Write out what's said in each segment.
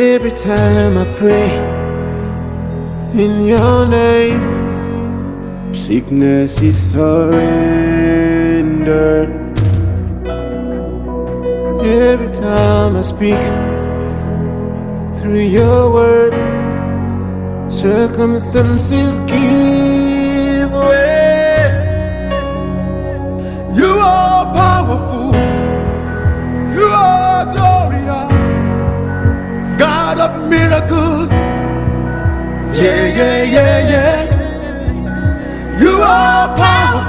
Every time I pray in your name, sickness is surrender. Every time I speak through your word, circumstances give way. You are powerful, you are glorious, God of miracles. Yeah, yeah, yeah, yeah. You are powerful,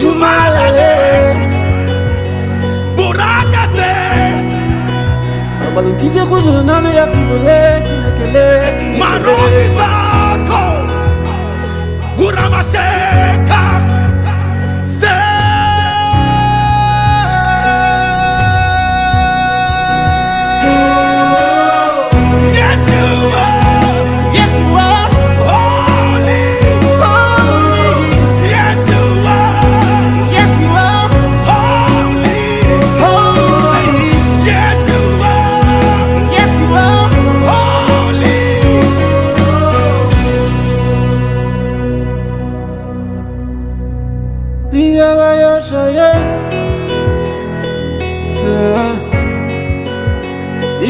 Çumalale Burakase Abalunkize kuzulu nano ya kibule Chinekele Chinekele Marobi sako. Guramashe Diyabayoshaye.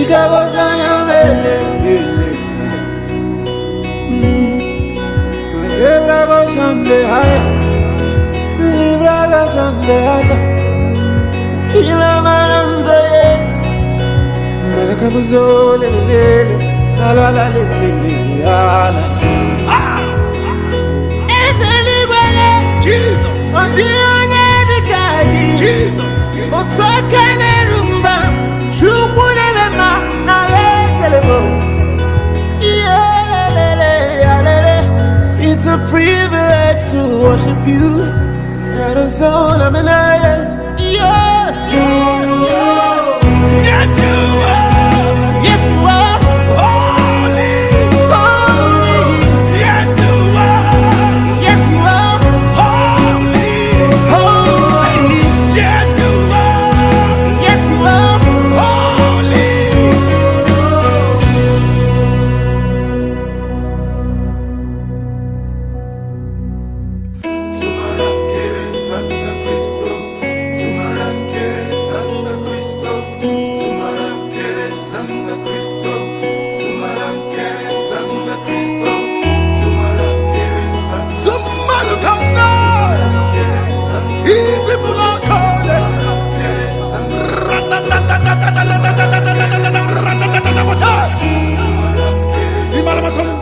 Ikabozanya mele mele. Libra goshande haya. Libra goshande hata. Kila maranze. Malaka buzole lele. La la la lele lele ala. Ezeligwele. Jesus, Ọdị onye dịka gị. Jesus. Otu aka na-erumba. Chukwu na-eme mma nara ekele bụ. Ihe lelele ya lele. It's a privilege to worship you. Got a soul, I'm an iron. Yeah. Imalamasando Konde,